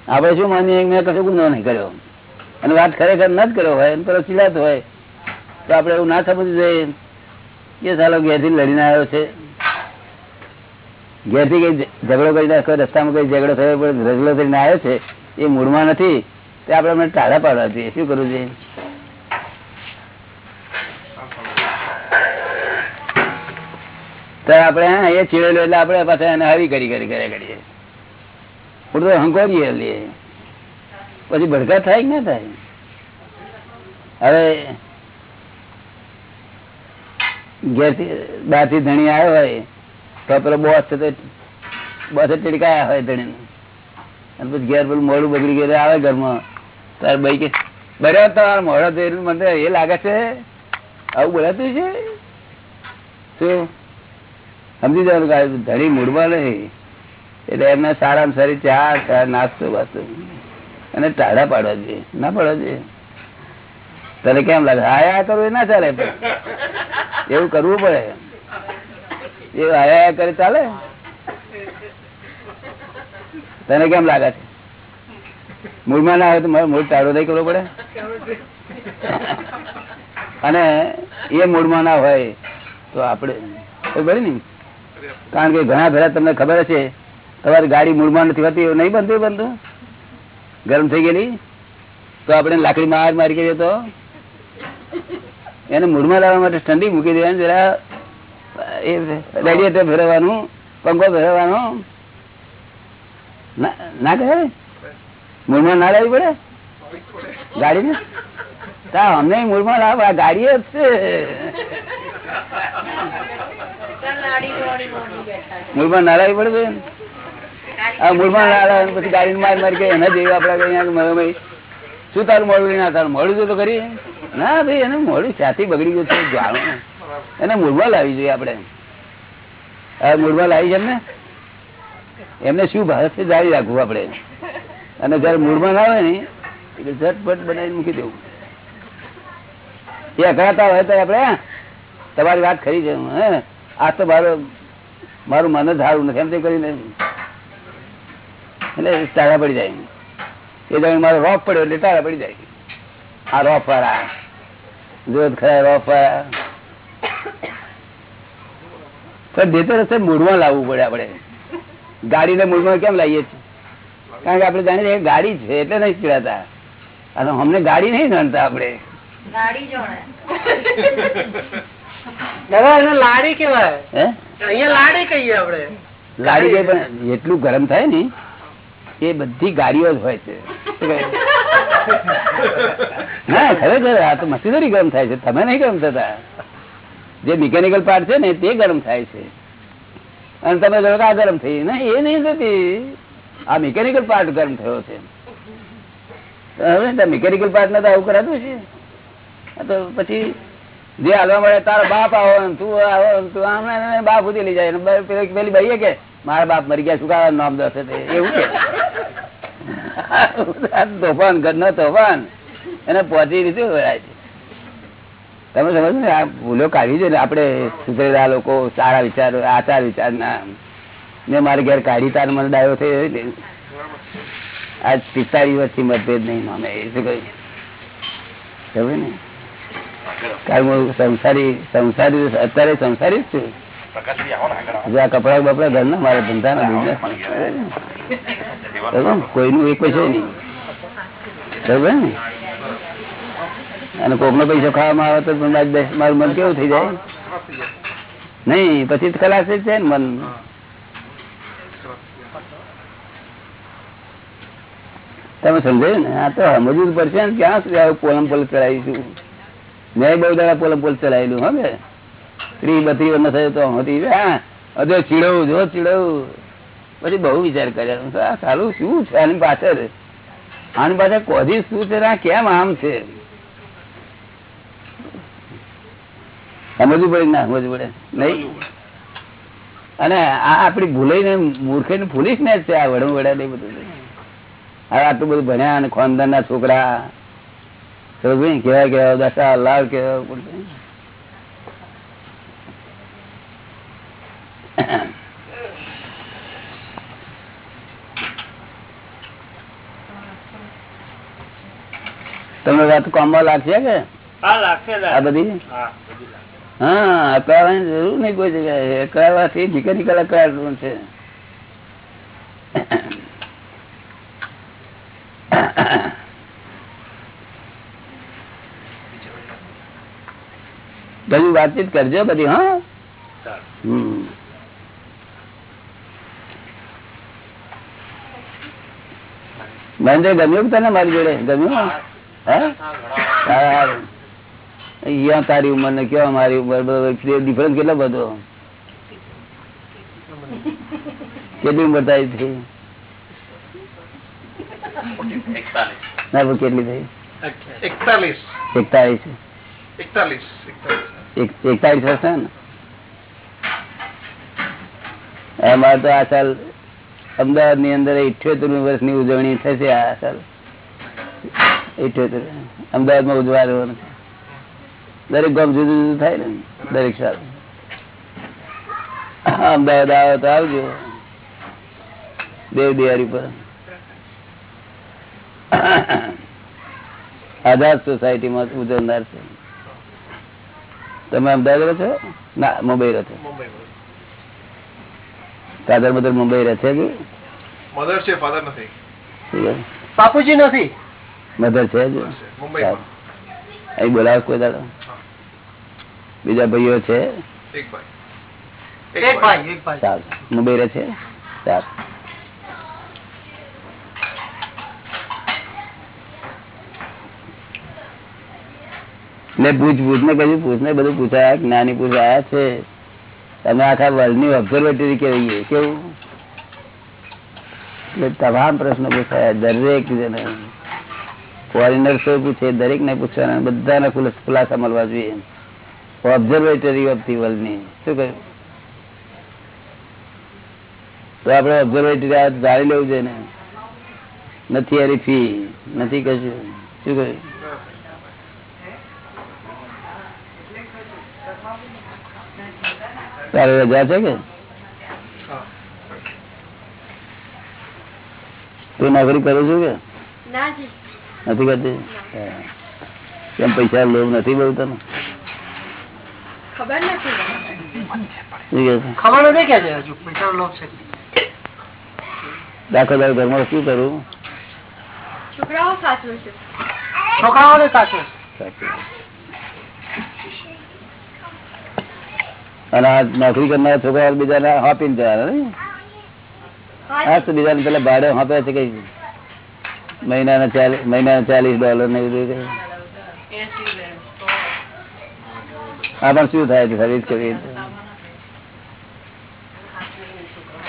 આપણે શું માનીએ? મેં કશો ગુનો નહીં કર્યો. અને વાત ખરેખર ન જ કર્યો હોય પેલો ચીડાતો હોય. તો આપડે એવું ના સમજવું જોઈએ. કે સાલો ઘેરથી લડીને આવ્યો છે. ઘેરથી કઈ ઝઘડો કરી નાખ્યો, રસ્તામાં કઈ ઝઘડો થયો પણ ઝઘડો કરીને આવ્યો છે, એ મૂળમાં નથી. તે આપણે અમને ટાળા પાડવા જોઈએ. શું કરવું જોઈએ? તો આપણે એ ચીડેલું એટલે આપણે પાછા એને હરી કરી કરી કર્યા કરીએ પૂરતો હંકોરીએ લઈએ પછી ભડકા થાય કે ના થાય? હવે ઘેરથી બહારથી ધણી આવ્યો હોય, તો પેલો બોસ તો બોસ ટીડકાયા હોય ધણી અને પછી ઘેર પેલું મોડું બગડી ગયેલું આવે ઘરમાં. તાર ભાઈ કે બરાબર તમારે મોડો જોઈને મને એ લાગે છે? આવું બોલાતું છે? શું? સમજી જવાનું ધણી મૂળમાં નહીં. એટલે એમને સારામાં સારી ચા ચા, નાસ્તો વાસ્તો અને ટાઢા પાડવા જોઈએ. ના પાડવા જોઈએ. તને કેમ લાગે? આયા કરવું ના ચાલે. એવું કરવું પડે. એવું આયા કરે ચાલે. તને કેમ લાગે? છે મૂળમાં ના આવે તો મારે મૂળ ટાળો નહીં કરવો પડે? અને એ મૂળમાં ના હોય તો આપણે ખબર ને કારણ કે ઘણા ભેરા તમને ખબર હશે, તમારી ગાડી મૂળમાં નથી હોતી, એવું નહીં બનતું બનતું? ગરમ થઈ ગયેલી? તો આપણે લાકડી માર મારી ગઈ તો? એને મૂળમાં લાવવા માટે ઠંડી મૂકી દેવાની, જરા, એ રેડિયેટર ફેરવવાનું પંખો ફેરવવાનો ના ના કહે? મૂળમાં ના લાવવી પડે? ગાડી ને તા અમને મૂળમાં લાવ ગાડી જ છે. મૂળમાં ના? પડે મૂળમાં ના પછી ગાડી માર મારી કે એના જેવી આપડે શું તારું મોડું ના તારું? મોડું તો કરી ના ભાઈ એને મોડું સાથી બગડી ગયું છે જાણો એને મૂળમાં લાવી જોઈએ આપડે આ મૂળમાં લાવી છે એમને? શું ભાવે છે જાળી રાખવું આપણે. અને જયારે મૂળમાં લાવે ને એટલે ઝટપટ બનાવીને મૂકી દેવું. એ અકળાતા હોય તો આપણે હા, તમારી વાત ખરી છે આ તો મારો, મારું મન સારું નથી, એમ તે કરીને. એટલે ટાળા પડી જાય. એ જાણે મારો રોફ પડ્યો એટલે ટાળા પડી જાય. આ રોફ વાળા જોત ખરા રોફ વાળા દેતો રસ્તે મૂળમાં લાવવું પડે આપણે. ગાડીને મૂળમાં કેમ લાવીએ છીએ? કારણ કે આપણે જાણીએ ગાડી છે એટલે નહીં ચીડાતા. અને અમને ગાડી નહીં જાણતા આપણે. દાદા એને લાડી કેવાય હે? અહીંયા લાડી કહીએ આપડે લાડી કઈ પણ એટલું ગરમ થાય ને એ બધી ગાડીઓ જ હોય છે. ના ખરેખર આ તો મશીનરી ગરમ થાય છે. તમે નહીં ગરમ થતા. જે મિકેનિકલ પાર્ટ છે ને તે ગરમ થાય છે. અને તમે જો આ ગરમ થઈ ના એ નહીં થતી. આ મિકેનિકલ પાર્ટ ગરમ થયો છે. હવે મિકેનિકલ પાર્ટ ને તો આવું કરાતું છે તો પછી જે હાલવા મળે તારો બાપ આવો તું આવો તું આમ બાપ ઉધી લઈ જાય. પેલી ભાઈએ કે, મારા બાપ મરી ગયા, શું નામ દસે એવું કે. તોફાન, ઘરનો તોફાન. એને પહોંચી રીતે વળાય છે. તમે સમજો ને, આ ભૂલો કાઢી છે ને. આપણે સુધરેલા લોકો, સારા વિચાર, આચાર વિચાર ના મારી ઘેર કાઢી તાર મને ડાયો થયો આજ પિસ્તાળીસ વર્ષથી મતભેદ નહીં મામે એ શું કહ્યું? ને? કારણ હું સંસારી સંસારી અત્યારે સંસારી જ છું. જો કપડા બપડા ઘરના મારા ધંધાના બિઝનેસ કોઈનું એક પૈસો નહીં. બરોબર ને? અને કોકનો પૈસો ખાવામાં આવે તો મારું મન કેવું થઈ જાય? નહીં પછી ખલાસ જ છે ને મન. તમે સમજાયું ને? આ તો સમજવું પડશે ને ક્યાં સુધી આવું પોલમ પોલ ચલાવીશું મેં બહુ દાડા પોલમ પોલ ચલાવેલું હવે ત્રીસ બત્રી વર્ષ થયો તો હતી હા હજુ ચીડવું, જો ચીડવું. પછી બહુ વિચાર કર્યો. આ સારું શું છે? આની પાછળ. આની પાછળ કોઝી શું છે? આ કેમ આમ છે? સમજવું પડે ના? સમજવું પડે. નહીં. અને આ આપડી ભૂલાઈ ને મૂર્ખે ને ભૂલીશ ને આ વડું વડા બધું. હવે આટલું બધું ભણ્યા અને ખાનદાન ના છોકરા? કેવા કેવા દશા લાલ કેવા પડશે. તમને વાત કામમાં લાગશે કે? આ બધી? હા અકળાવાની જરૂર નહીં કોઈ જગ્યાએ. અકળાવાથી મિકેનિકલ અકળાટું છે. બધું વાતચીત કરજો બધી હા. મહેન્દ્ર ગમ્યું તને મારી જોડે? ગમ્યું. અહીંયા તારી ઉંમર ને કેવા મારી ઉંમર ડિફરન્સ કેટલો બધો? કેટલી ઉંમર થાય છે ના કેટલી થઈ? એકતાલીસ. એકતાલીસ એકતાલીસ. એકતાલીસ એક- એકતાલીસ વર્ષ છે ને? અમારે તો આ સાલ અમદાવાદની અંદર ઇઠ્યોતેર વર્ષની ઉજવણી થશે આ સાલ. ઇઠ્યોતેર. અમદાવાદમાં ઉજવા દરેક ગામ જુદું જુદું થાય ને, દરેક સાલ. અમદાવાદ આવે તો આવજો. દેવ દિવાળી પર. આઝાદ સોસાયટીમાં ઉજવનાર છે. તમે અમદાવાદ રહો છો? ના મુંબઈ રહો છો. મુંબઈ મધર મુંબઈ રહે છે હજુ? મધર છે ફાધર નથી. બાપુજી નથી. મધર છે હજુ? અહીં બોલાવો કોઈ દાડો. બીજા ભાઈઓ છે? એક ભાઈ. એક ભાઈ એક ભાઈ. સારું. મુંબઈ રહે છે? સારું. ને પૂછ પૂછ ને કશું પૂછ ને બધું પૂછાયા. જ્ઞાની આયા છે. તમે આખા વર્લ્ડની ઓબ્ઝર્વેટરી કેવી? કેવું તમામ પ્રશ્નો પૂછાયા. દરેક જણે. ફોરેનર્સ પૂછે દરેક ને પૂછવાના બધાને ખુલાસા મળવા જોઈએ. ઓબ્ઝર્વેટરી ઓફ ધી વર્લ્ડની. શું કહ્યું? તો આપણે ઓબ્ઝર્વેટરી આ જાણી લેવું છે ને. નથી હરી ફી નથી કશું. શું કહ્યું? તારે રજા છે કે? તું નોકરી કરું છું કે? નથી કરતી? કેમ પૈસા લોભ નથી બહુ તને ખબર નથી. શું કહે છે? ખબર નથી કે પૈસા લોભ છે. દાખલ દાખલ ઘરમાં શું કરું? છોકરાઓ સાચવે છે. છોકરાઓને સાચવે છે. અને આ નોકરી કરનારા છોકરા બીજાને હોપીને જવાના નહીં? હા. તો બીજાને પેલા ભાડે હોપે છે કઈ? મહિનાના ચાલીસ મહિનાના ચાલીસ ડોલર ને એવું બધું કઈ. આ પણ શું થાય છે સર્વિસ કરી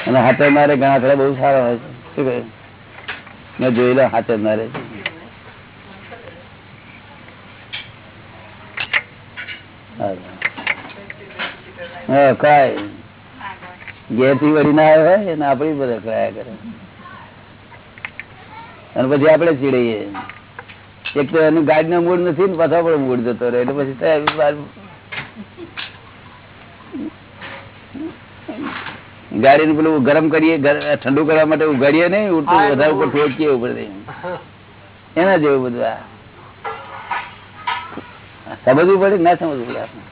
અને હાથે મારે ઘણા ખરા બહુ સારા હોય છે. શું કહ્યું મેં જોયેલો હાથે મારે હા કાય ઘેરથી વળી ના આવ્યો હોય ને આપડી બધા કરાયા કરે. અને પછી આપડે ચીડીએ. એક તો એનું ગાડી નો મૂડ નથી ને પાછા પણ મૂડ જતો રહે. એટલે પછી ગાડી ને પેલું ગરમ કરીએ ઠંડુ કરવા માટે ઉગાડીએ નહીં ઉડતું વધારે ઉપર ઠોકીએ ઉપર એના જેવું બધું આ. સમજવું પડે ના સમજવું પડે આપણે?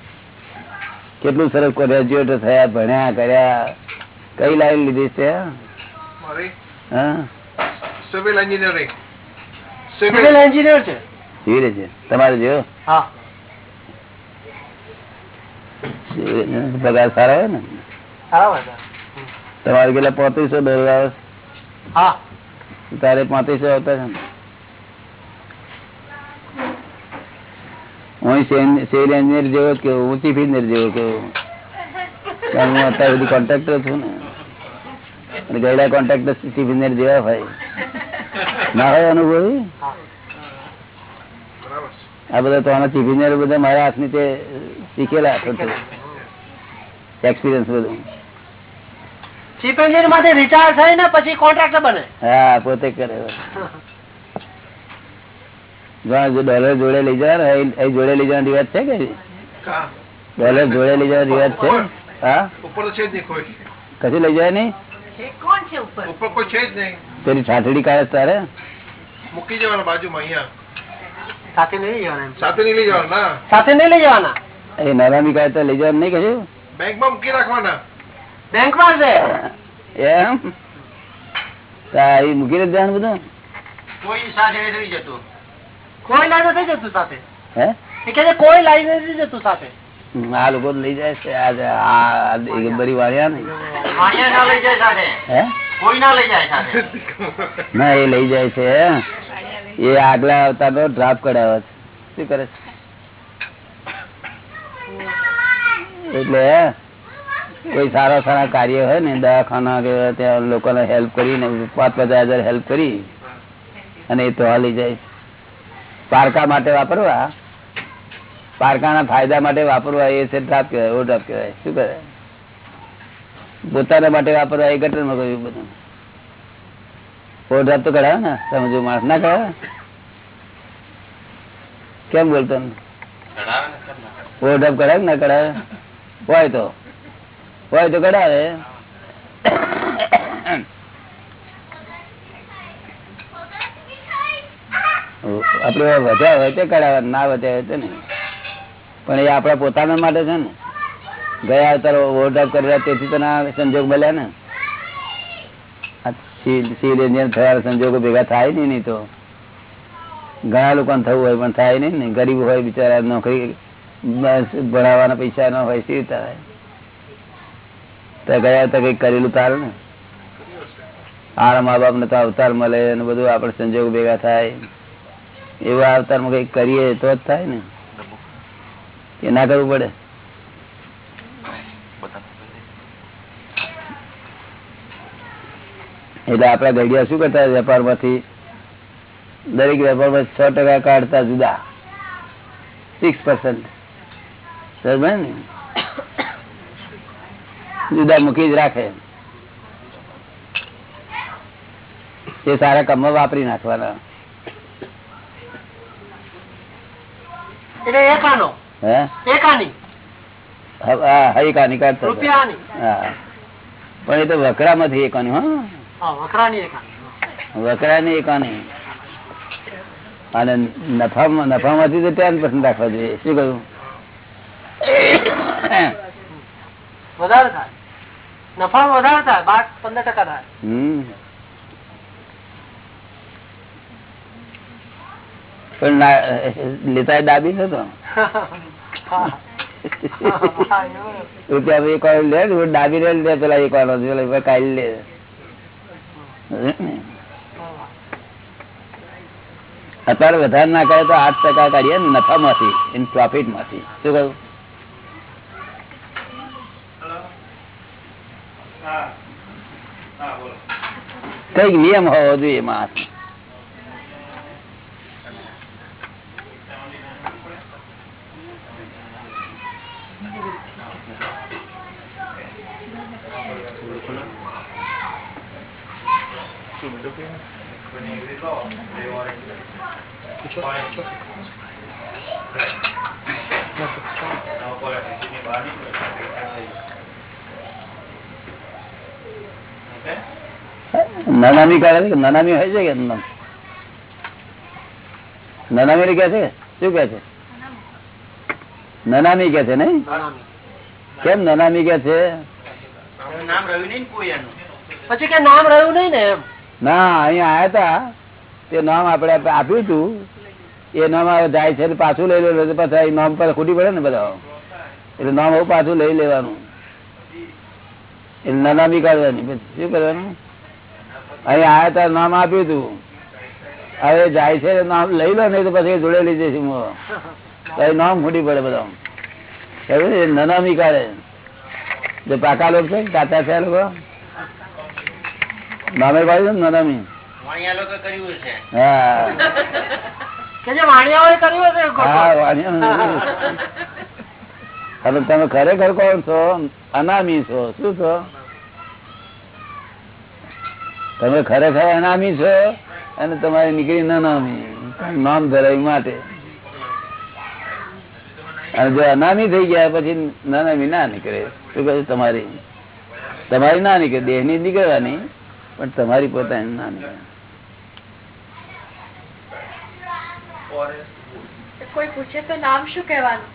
કેટલું સરસ ગ્રેજ્યુએટ થયા ભણ્યા કર્યા. કઈ લાઈન લીધી છે? Civil engineering civil civil engineer છે. વીરે છે તમારે જો હા. પગાર સારા હોય ને? તમારે કેટલા પોત્રીસો ડોલર આવે તારે પાંત્રીસો આવતા છે ને? એન્જિનિયર જેવો કેવો હું ચીફ એન્જિનિયર જેવો કેવો હું અત્યારે બધું કોન્ટ્રાક્ટર છું ને. ગયેલા કોન્ટ્રાક્ટર ચીફ એન્જિનિયર જેવા હોય. ના હોય અનુભવી? આ બધા તો આના ચીફ એન્જિનિયર બધા મારા હાથની તે શીખેલા એક્સપિરિયન્સ બધું ચીફ એન્જિનિયરમાંથી રિટાયર થઈ ને પછી કોન્ટ્રાક્ટર બને. હા પોતે કરે. ડોલર જોડે લઈ જવા એ જોડે લઈ જવાનો રિવાજ છે કે ડોલર જોડે લઈ જવાનો રિવાજ છે? હા? ઉપર તો છે જ નહીં કોઈ. કશું લઈ જાય નહીં? કોણ છે ઉપર? ઉપર કોઈ છે જ નહીં. પેલી ઠાઠડી કાઢે તારે? મૂકી જવાના બાજુમાં અહીંયા. સાથે નહીં લઈ જવાના સાથે નહીં લઈ જવાના નહીં લઈ જવાના? એ નરામી કાઢે તો લઈ જવાનું નહીં કશું? બેંકમાં મૂકી રાખવાના. બેંક છે? એમ? તા એ મૂકીને બધું? કોઈ સાથે નથી જતું. કોઈ લાઈન નથી જતું સાથે? હે? એ કે છે કોઈ લાઈન નથી જતું સાથે. આ લોકો લઈ જાય છે. આ આ બરી વાળ્યા ને. ના ના ના એ લઈ જાય છે એ આગલા ડ્રાફ્ટ કઢાવે છે. શું કરે છે? એટલે કોઈ સારા સારા કાર્ય હોય ને દવાખાના કે ત્યાં લોકોને હેલ્પ કરીને પાંચ પચાસ હજાર હેલ્પ કરી અને એ તો લઈ જાય પારકા માટે વાપરવા? પારકાના ફાયદા માટે વાપરવા એ છે ડ્રાફ્ટ કહેવાય ઓ કહેવાય. શું કહેવાય? પોતાના માટે વાપરવા એ ગટરમાં કહ્યું બધું. ઓઢાપ તો કઢાવે ને સમજો માણસ. ના કઢાવે કેમ બોલતો ઓઢાપ કઢાવે કે ના કઢાવે? હોય તો. હોય તો કઢાવે. આપડે વધ્યા હોય તે કરાવે, ના વધ્યા હોય તો નહીં. પણ એ આપડા પોતાના માટે છે ને. ગયા અવતાર ઓઢાપ કર્યા તેથી તો ના સંજોગ મળ્યા ને. સિવિલ એન્જિનિયર થયા સંજોગો ભેગા થાય નહીં તો. ઘણા લોકોને થવું હોય, પણ થાય નહીં ને. ગરીબ હોય બિચારા, નોકરી ભણાવવાના પૈસા ન હોય સી થાય? તો ગયા તો કઈ કરેલું તારે ને. આ મા બાપ ને તો અવતાર મળે ને બધું આપણે સંજોગ ભેગા થાય. એવા અવતારમાં કઈ કરીએ તો જ થાય ને. એ ના કરવું પડે? એટલે આપડા ઘડિયા શું કરતા વેપારમાંથી દરેક વેપારમાં છ ટકા કાઢતા જુદા. સિક્સ પર્સન્ટ જુદા મૂકી જ રાખે. એ સારા કામમાં વાપરી નાખવાના એટલે એકાનો હે એકાની હા હૈકાની કાઢતા હતા. રૂપિયાની હા પણ એ તો વકરામાંથી એકાની વકરા ની એકાની. અને નફામાં નફામાંથી તો ટેન પર્સન્ટ રાખવા જોઈએ. શું કહ્યું? વધારે થાય. નફા વધારે થાય. બાર પંદર ટકા થાય. હમ. પણ લેતા ડાબી લે અત્યારે વધારે ના કરે તો આઠ ટકા કાઢીએ નફા માંથી ઇન પ્રોફિટમાંથી શું કહ્યું? કંઈક નિયમ હોવો જોઈએ માણસ નનામી કાઢે છે કે હોય છે કે નાનામી કે છે શું કે છે? નાનામી કે છે નઈ કેમ નાનામી કે છે? નામ રહ્યું નહીં ને કોઈ એનું? પછી કે નામ રહ્યું નહીં ને એમ? ના અહીંયા આયા તા. તે નામ આપણે આપ્યું હતું એ નામ જાય છે પાછું લઈ લેવું પછી નામ પર ખૂટી પડે ને બધા. એટલે નામ હવે પાછું લઈ લેવાનું. એટલે નનામી કાઢવાની. શું કરવાનું? અહીં આયા તાર નામ આપ્યું હતું હવે જાય છે નામ લઈ લો નહીં તો પછી જોડે લઈ જઈશું હું. નામ ખૂટી પડે બધા છે? કાઢે. જે પાકા લોકો છે કાચા છે લોકો. નામે પાડ્યું ને નનામી વાણિયા લોકો કર્યું છે હા. કે જે વાણિયાઓએ કર્યું હશે હા વાણિયા હવે તમે ખરેખર કોણ છો અનામી છો શું છો? તમે ખરેખર અનામી છો અને તમારી નીકળી નનામી નામ ધરાવી માટે. અને જો અનામી થઈ ગયા પછી નનામી ના નીકળે. શું કહે તમારી? તમારી ના નીકળે દેહની નીકળવાની પણ તમારી પોતાની ના નીકળે. કોઈ પૂછે તો નામ શું કહેવાનું?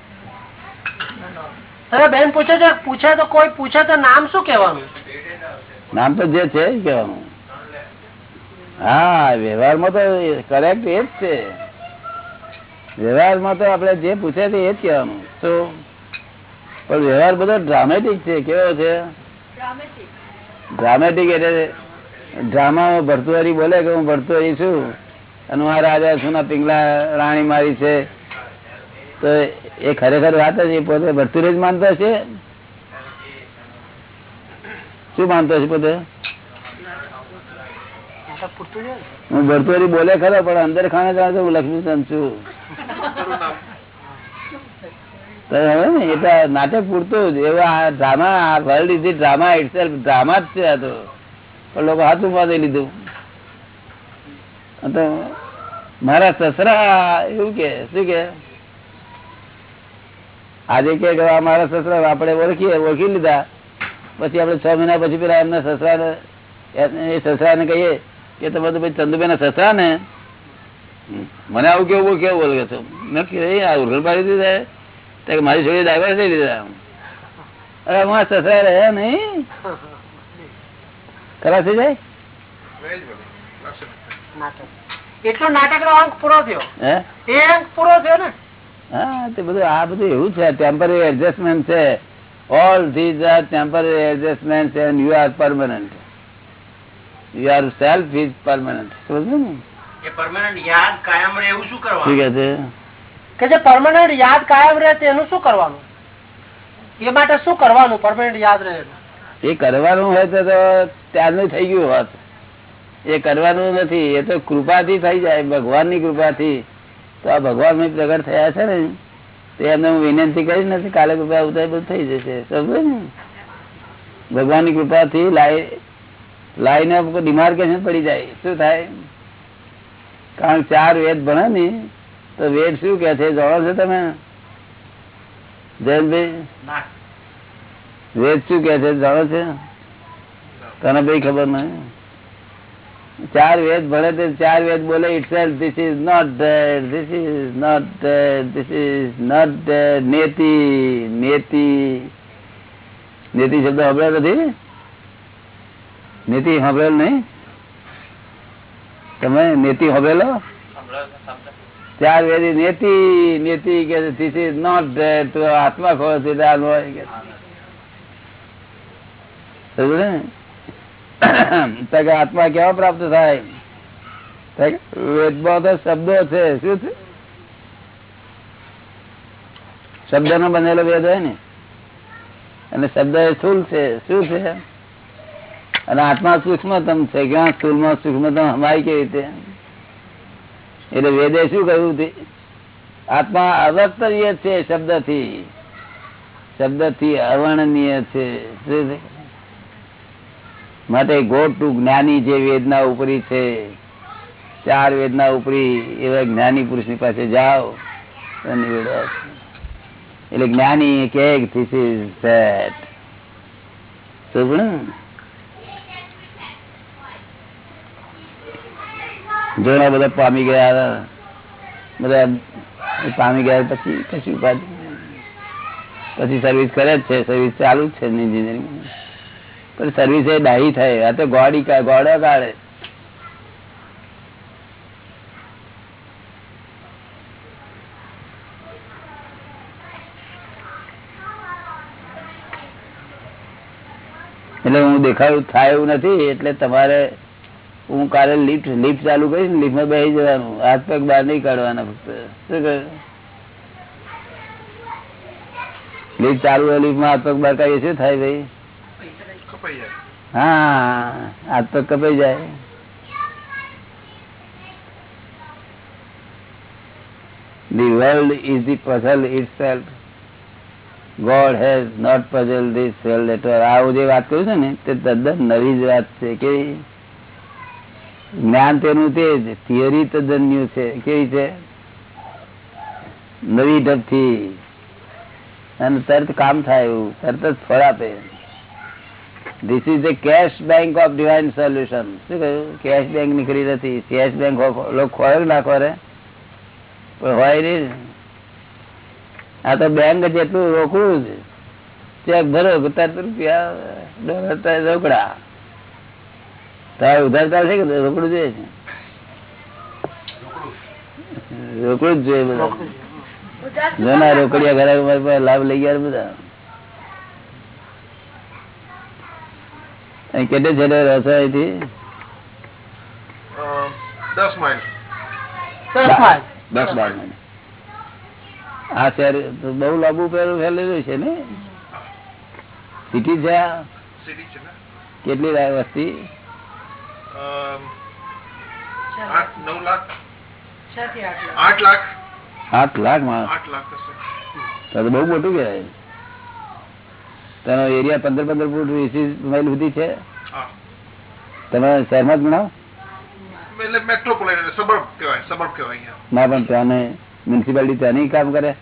બેન પૂછે છે પૂછે તો કોઈ પૂછે તો નામ શું કેવાનું નામ તો જે છે કેવાનું હા વ્યવહારમાં તો કરેક્ટ એ જ છે. વ્યવહારમાં તો આપણે જે પૂછે છે એ જ કહેવાનું. તો પણ વ્યવહાર બધો ડ્રામેટિક છે કેવો છે? ડ્રામેટિક ડ્રામેટિક એટલે ડ્રામામાં ભરતુઆરી બોલે કે હું ભરતુઆરી છું? અને આ રાજા છું પિંગલા રાણી મારી છે. તો એ ખરેખર વાત જ એ પોતે ભરતુરી જ માનતો છે? શું માનતો છે પોતે? છે? હું ભરતુરી બોલે ખરો પણ અંદર ખાને જાઉં તો હું લક્ષ્મીચંદ છું. હવે ને એ તો નાટક પૂરતું જ. એવું આ ડ્રામા આ world is drama it drama જ છે આ તો. પણ લોકો હાથું પાસે લીધું. મારા સસરા એવું કે, શું કે? આજે કે કે મારા સસરા આપણે ઓળખીએ, ઓળખી લીધા. પછી આપણે છ મહિના પછી પેલા એમના સસરા એ સસરાને કહીએ કે તમે તો ભાઈ ચંદુભાઈ ના સસરા ને મને આવું કેવું કેવું બોલે છો. મેં કીધું આ ઉઘડ પાડી દીધા તો મારી છોડી ડાયવર્સ થઈ દીધા. અરે અમારા સસરા રહ્યા નહીં? ખરા થઈ જાય? એટલો નાટક નો અંક પૂરો થયો. એ અંક પૂરો થયો ને? હા તે બધું આ બધું એવું છે. ટેમ્પરરી એડજસ્ટમેન્ટ છે. All these are temporary adjustment and you are permanent you are self is permanent સમજ ને? એ પરમાનન્ટ યાદ કાયમ રહે એવું શું શું કરવાનું કે છે? કે જે પરમાનન્ટ યાદ કાયમ રહે તેનું શું કરવાનું? એ માટે શું કરવાનું પરમાનન્ટ યાદ રહે એ કરવાનું હોય તો તો ત્યારનું થઈ ગયું હોત. એ કરવાનું નથી એ તો કૃપાથી થઈ જાય ભગવાનની કૃપાથી. તો આ ભગવાન પ્રગટ થયા છે ને તો એમને હું વિનંતી કરીશ નથી કાલે કૃપા ઉતાર બધું થઈ જશે. સમજો ને? ભગવાનની કૃપાથી લાઈ લાઈને ડિમાર્કેશન પડી જાય. શું થાય? કારણ ચાર વેદ ભણે ને તો વેદ શું કે છે? જાણો છો તમે? જયંતભાઈ? વેદ શું કે છે? જાણો છે? તને ભાઈ ખબર નહીં? ચાર વેદ ભણે તે ચાર વેદ બોલે itself this is not that this is not that this is not that નેતિ નેતિ. નેતિ શબ્દ સાંભળ્યો નથી નેતિ સાંભળેલ નહીં? તમે નેતિ સાંભળેલો? ચાર વેદ નેતિ નેતિ કે ધીસ ઇઝ નોટ ડેડ તો આત્મા ખોળ છે હોય કે. આત્મા કેવા પ્રાપ્ત થાય? વેદમાં તો શબ્દો છે, શું છે? શબ્દ નો બનેલો વેદ હોય ને? અને શબ્દ એ સ્થુલ છે, શું છે? અને આત્મા સૂક્ષ્મતમ છે ક્યાં સ્થુલમાં સૂક્ષ્મતમ હમાય કેવી રીતે? એટલે વેદે શું કહ્યું હતું આત્મા અવક્તવ્ય છે શબ્દથી. શબ્દથી અવર્ણનીય છે, શું છે? માટે ગોટ ટુ જ્ઞાની જે વેદના ઉપરી છે, ચાર વેદના ઉપરી એવા જ્ઞાની પુરુષની પાસે જાઓ. એટલે જ્ઞાની કે ધીસ ઇઝ ધેટ જોણા બધા પામી ગયા બધા પામી ગયા પછી કશું પછી સર્વિસ કરે જ છે સર્વિસ ચાલુ જ છે એન્જિનિયરિંગ પણ સર્વિસ એ ડાહી થાય. આ તો ગોડી ગોડો કાઢે. એટલે હું દેખાડું થાય એવું નથી, એટલે તમારે હું કાલે લિફ્ટ લિફ્ટ ચાલુ કરીશ લિફ્ટમાં બેસી જવાનું. હાથ પગ બહાર નહીં કાઢવાના ફક્ત. શું કહ્યું? લિફ્ટ ચાલુ હોય લિફ્ટમાં હાથ પગ બહાર કાઢીએ, શું થાય ભાઈ? હા પગ કપાઈ જાય. The world is the puzzle itself. God has not puzzled this world at all. આવું જે વાત કરું છું ને, તે તદ્દન નવી જ વાત છે. કે જ્ઞાન તેનું તે જ. થિયરી તદ્દન ન્યુ છે. કેવી છે? નવી ઢબથી. અને તરત કામ થાય એવું. તરત જ ફળ આપે. This is the cash bank of divine solution શું કહ્યું? કેશ બેંક નીકળી નથી. કેશ બેંક લોકો ખોરે ના રે. પણ હોય નહીં. આ તો બેંક જેટલું રોકડું જ. ચેક ભરો તરત રૂપિયા ડોલર રોકડા. તારે ઉધાર છે કે રોકડું જોઈએ છે. રોકડું જ જોઈએ બધા. જોના રોકડિયા ઘરે લાભ લઈ ગયા બધા અહીં કેટલે છેલ્લે રહેશે અહીંથી? દસ માઇલ. દસ માઇલ. આ શહેર બહુ લાંબુ પેલું ફેલેલું છે ને? સિટી છે આ? સિટી છે ને? કેટલી રાય વસ્તી? આઠ લાખ. આઠ લાખ. લાખ. લાખ લાખ તો બહુ મોટું કહેવાય. તેનો એરિયા પંદર પંદર ફૂટ વીસ માઇલ સુધી છે. તમે શહેરમાં જ ગણાવો ના પણ ત્યાં મ્યુનિસિપાલિટી ત્યાં નહીં કામ કરે?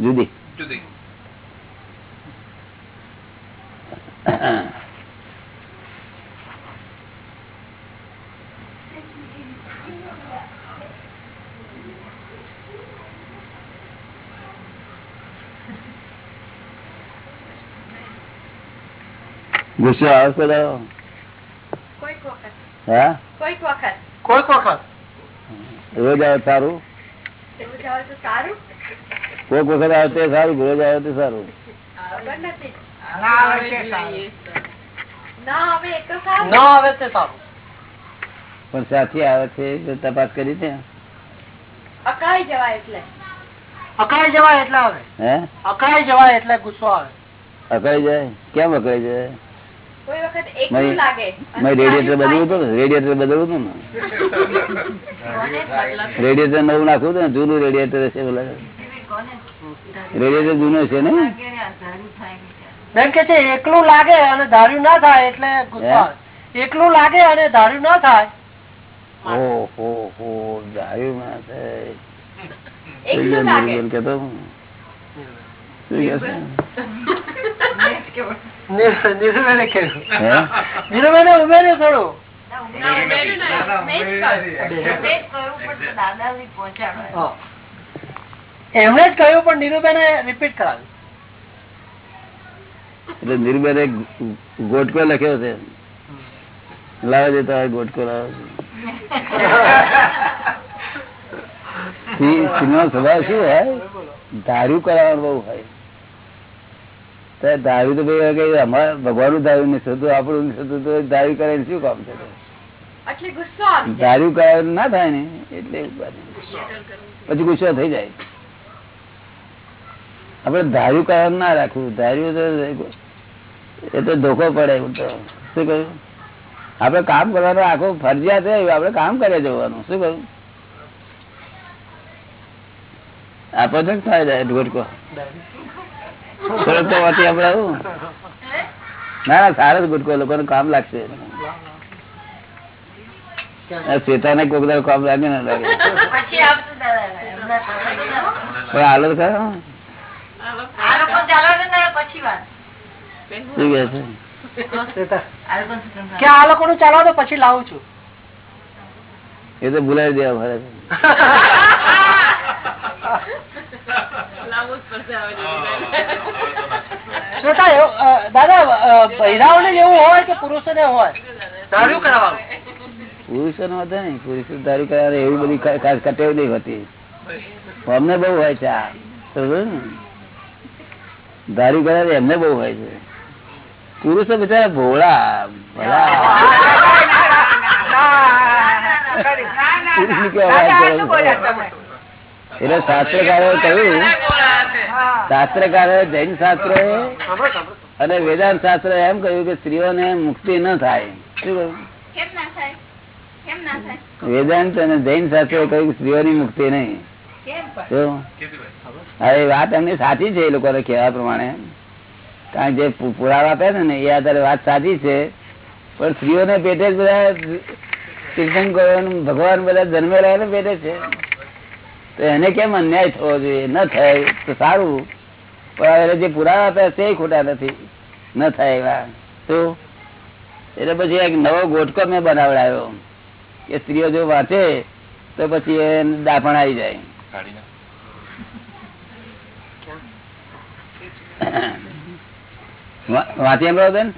જુદી. જુદી. ગુસ્સો આવે પેલો. હા? કોઈક વખત. કોઈક વખત. રોજ આવે સારું? કોઈક વખત આવે તે સારું રોજ આવે તો સારું. પણ સાથી આવે છે તપાસ કરી છે. જવાય એટલે. અકળાઈ જવાય એટલે આવે. હે? અકળાઈ જવાય એટલે ગુસ્સો આવે. અકાઈ જાય? કેમ અકાઈ જાય? રેડિયેટર બદલવું હતું રેડિયેટર બદલવું હતું ને. રેડિયેટર નવું નાખવું હતું ને જૂનું રેડિયેટર હશે બોલા રેડિયેટર જૂનું છે ને? બેન કે છે એકલું લાગે અને ધાર્યું ના થાય એટલે એકલું લાગે અને ધાર્યું ના થાય. ઓહો હો હો ધાર્યું ના થાય. કેતો હું. એમણે જ કહ્યું પણ નીરુબેને રિપીટ કરાવ્યું એટલે નિર્બલે ગોટકો લખ્યો છે. લાવે છે હોય ગોટકો લાવે છે. સિંહ- નો સ્વભાવ શું હોય? ધાર્યું કરાવવાનું બહુ હોય. ધાર્યું તો ભાઈ કઈ અમારે ભગવાનનું ધાર્યું નહીં થતું આપણું નહીં થતું તો ધાર્યું કરે શું કામ છે. ધાર્યું કરાવ્યું ના થાય ને એટલે પછી ગુસ્સો થઈ જાય. આપડે ધાર્યું કારણ ના રાખવું ધાર્યું તો એ તો ધોકો પડે શું કહ્યું? આપડે કામ કરવાનું આખું ફરજિયાત છે આપડે કામ કરે જવાનું. શું કહ્યું? આપો થાય જાય ગુટકો થોડોક તો આપડે ના ના સારો જ ગુટકો લોકોને કામ લાગશે. શ્વેતા ને કોક દાડો કામ લાગે ના લાગે. પણ હાલો ખરો લોકો લોકો એ તો ભૂલાવી દેવા ભરે દાદા બૈરાઓને ને એવું હોય કે પુરુષોને હોય દારૂ કરાવવાનું પુરુષો નો વધે ને પુરુષો દારૂ કરાવે એવી બધી કટેવ નહીં હોતી અમને બહુ હોય છે આ દારૂ કરે એમને બહુ હોય છે પુરુષો બિચારા ભોળા ભલા પુરુષ છો? એટલે શાસ્ત્રકારો કહ્યું શાસ્ત્રકારો જૈન શાસ્ત્ર અને વેદાંત શાસ્ત્ર એમ કહ્યું કે સ્ત્રીઓને મુક્તિ ન થાય. શું કહ્યું? વેદાંત અને જૈન શાસ્ત્ર કહ્યું સ્ત્રીઓની મુક્તિ નહીં? હવે વાત એમની સાચી છે એ લોકોને કહેવા પ્રમાણે. કારણ કે જે પુરાવા આપે છે ને એ આધારે વાત સાચી છે. પણ સ્ત્રીઓને પેટે જ બધા તીર્થંકરો ભગવાન બધા જન્મેલા પેટે છે. તો એને કેમ અન્યાય થવો જોઈએ? ન થાય તો સારું. પણ એને જે પુરાવા આપે તે ખોટા નથી. ન થાય એવા. તો એટલે પછી એક નવો ગોટકો મેં બનાવડાયો કે સ્ત્રીઓ જો વાંચે તો પછી એ દાફણ આવી જાય. વાંચી એમ બેન?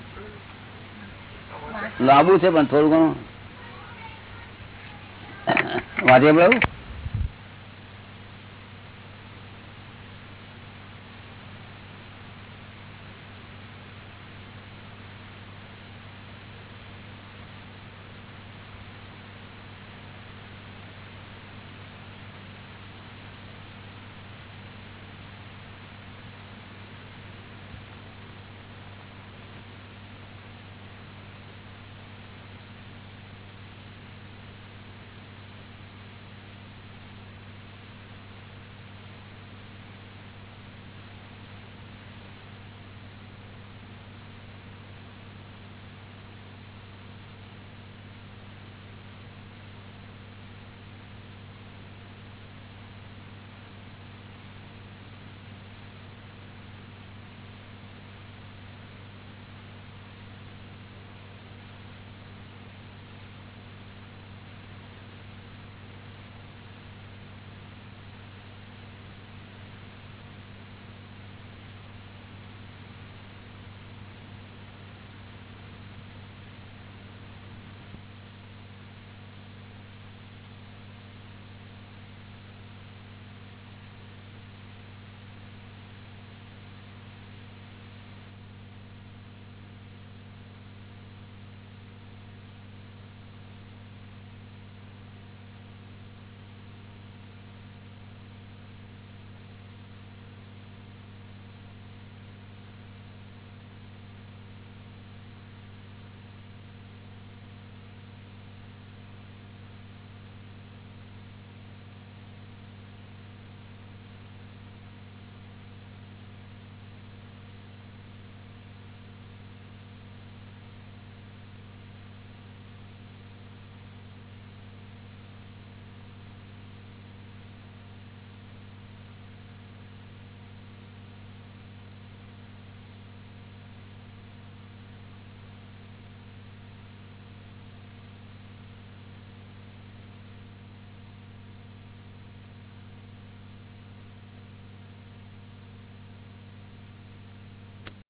લાંબુ છે પણ થોડું ઘણું. વાંચી એમ